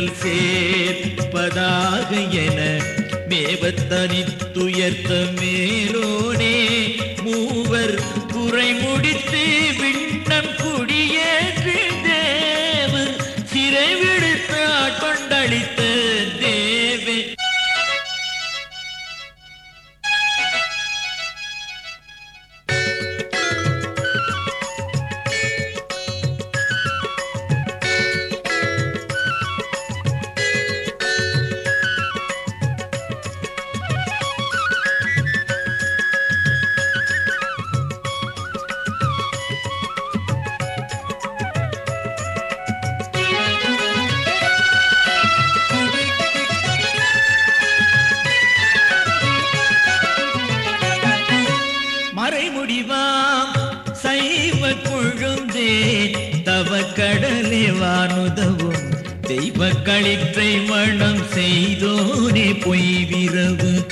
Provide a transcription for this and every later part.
தீரல் சேர்ப்பதாக என மேவத்தனித்துயர்த்த மேலோனே மூவர் குறை முடித்து விண்ணம் தெய்வ களிற்றை மணம் செய்தோனே பொய் விரவு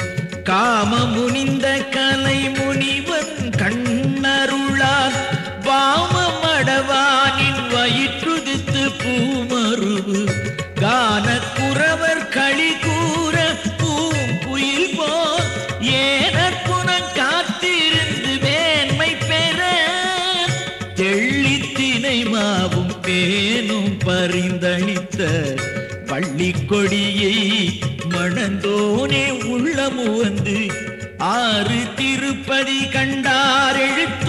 காம முனிந்த கலை முனிவன் கண்ணருளால் வாமம் அடவானின் வயிற்றுதித்து பூமருவு. கான குறவர் களி கூற பூங்குயில் போ. ஏனற்புணம் காத்திருந்து மேன்மை பெற. தெள்ளித்தினை மாவு பேனும் பரிந்தளித்த பள்ளி கொடியை மணந்தோனே உள்ளமு வந்து ஆறு திருப்பதி கண்டார் எழுத்தும்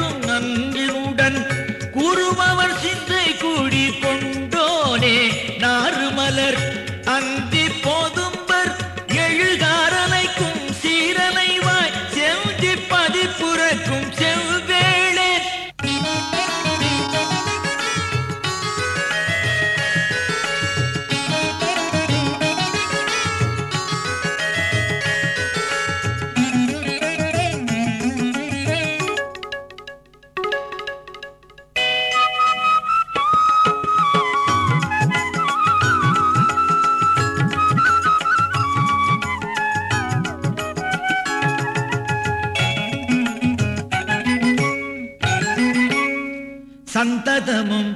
சந்ததமும்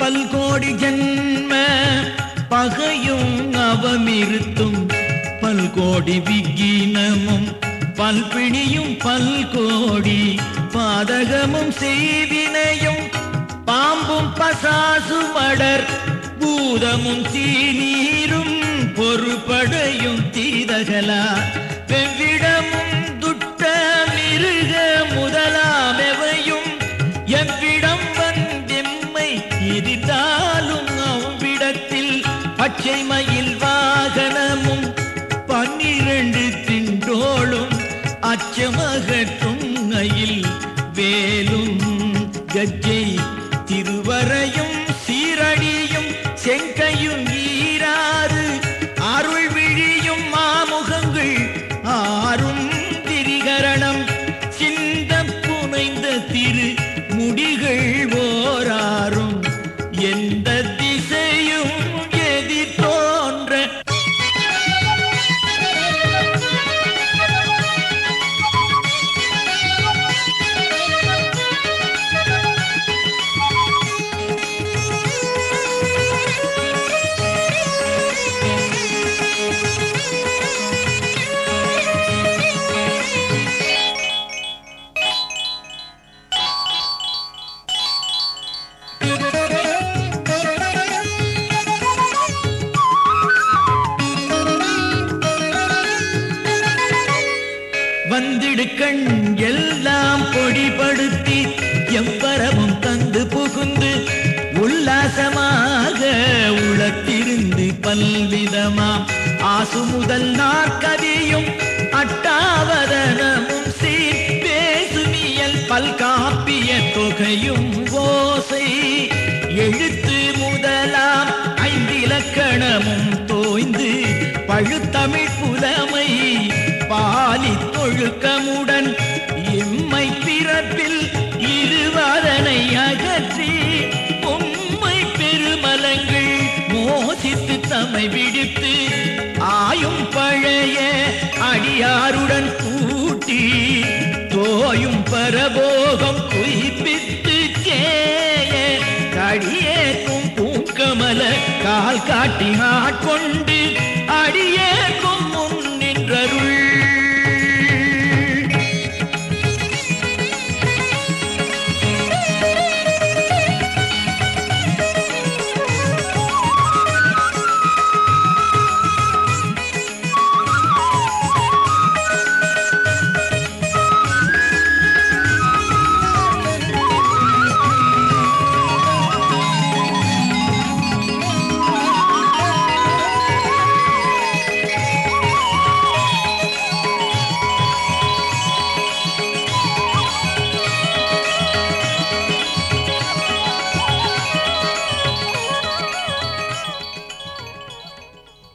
பல்கோடி ஜன்ம பகையும் அவமிருத்தும். பல்கோடி விக்கினமும் பல்பிணியும் பல்கோடி பாதகமும் செய்வினையும் பாம்பும் பசாசு மடர் பூதமும் சீநீரும் பொறுபடையும் தீதகலா. வெவ்விடமும் எதிர்த்தாலும் அவ்விடத்தில் பச்சை மயில் வாகனமும் பன்னிரண்டு திண்டோளும் அச்சமகற்றும் மயில் வேலும் கஜை திருவரையும் சீரடியும் செங்கையும் வந்திடுக்கண் எல்லாம் பொடிபடுத்தி எவ்வரமும் தந்து புகுந்து உல்லாசமாக உளத்திருந்து பல்விதமாம் ஆசு முதல் நாற்கதியும் அட்டாவதனமும் சீர். பேசுமியல் பல்காப்பிய தொகையும் ஓசை. எழுத்து முதலாம் ஐந்திலக்கணமும் தோய்ந்து பழுத்தமிழ் புலமை. பாலி தொழுக்கமுடன் மோசித்து விடுத்து ஆயும் பழைய அடியாருடன் கூட்டி தோயும் பரபோகம் குயிப்பித்து சேய கடியேக்கும் பூங்கமல கால் காட்டி ஆட்கொண்ட